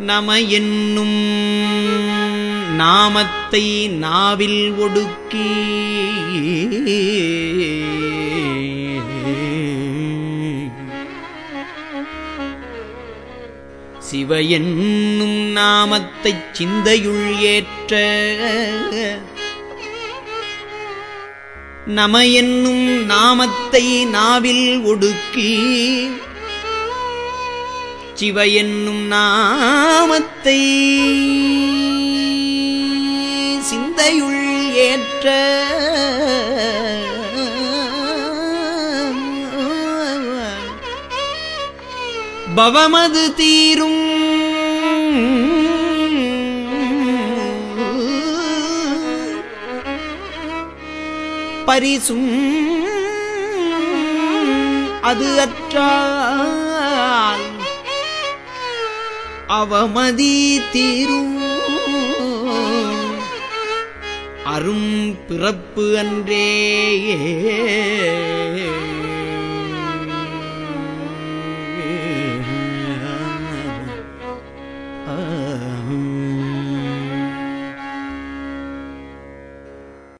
நம என்னும் நாமத்தை நாவில் ஒடுக்கி சிவ என்னும் நாமத்தைச் சிந்தையுள் ஏற்ற நம என்னும் நாமத்தை நாவில் ஒடுக்கி சிவ என்னும் நாமத்தை சிந்தையுள் ஏற்ற பவமது தீரும் பரிசும் அது அற்றால் அவமதி தீரும் அரும் பிறப்பு அன்றேயே.